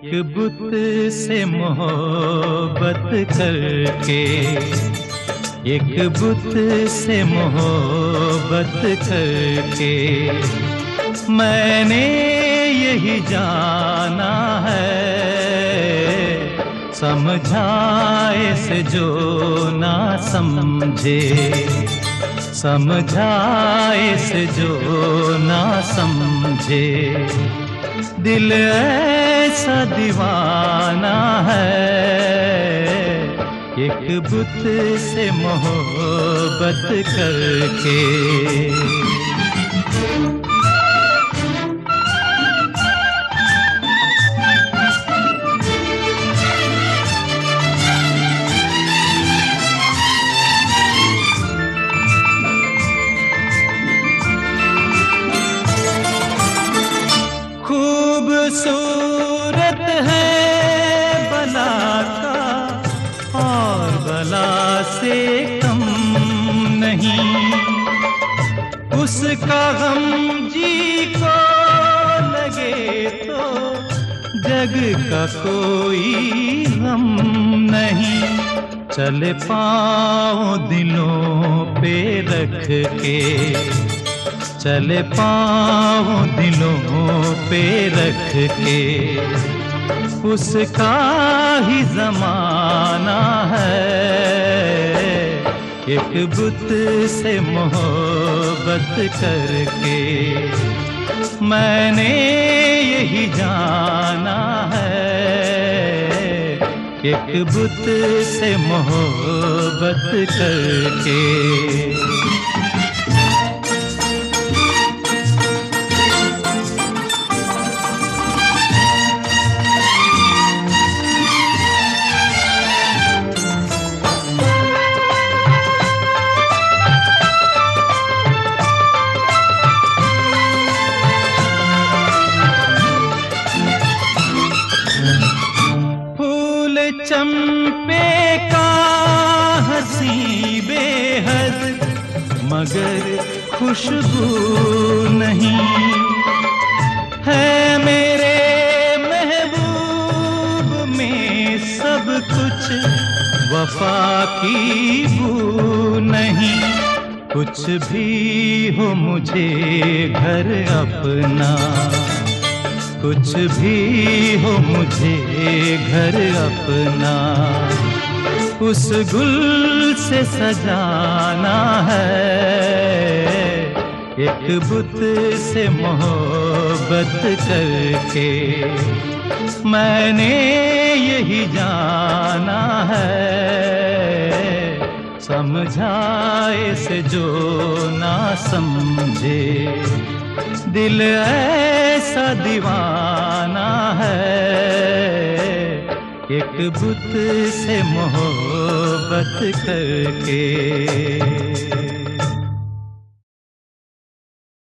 बुत से मोहब्बत करके, एक बुत से मोहब्बत करके, मैंने यही जाना है। समझाए से जो ना समझे, समझाए से जो ना समझे। दिल ऐसा दीवाना है। एक बुत से मोहब्बत करके। बला से कम नहीं। उसका गम जी को लगे तो जग का कोई गम नहीं। चले पाओ दिलों पे रख के, चले पाओ दिलों पे रख के। उसका ही जमाना है। एक बुत से मोहब्बत करके मैंने यही जाना है। एक बुत से मोहब्बत करके चंपे का हसी बेहद, मगर खुशबू नहीं। है मेरे महबूब में सब कुछ, वफा की बू नहीं। कुछ भी हो मुझे घर अपना। कुछ भी हो मुझे घर अपना, उस गुल से सजाना है। एक बुत से मोहब्बत करके मैंने यही जाना है। समझाए से जो ना समझे, दिल ऐसा दीवाना है। एक बुत से मोहब्बत करके।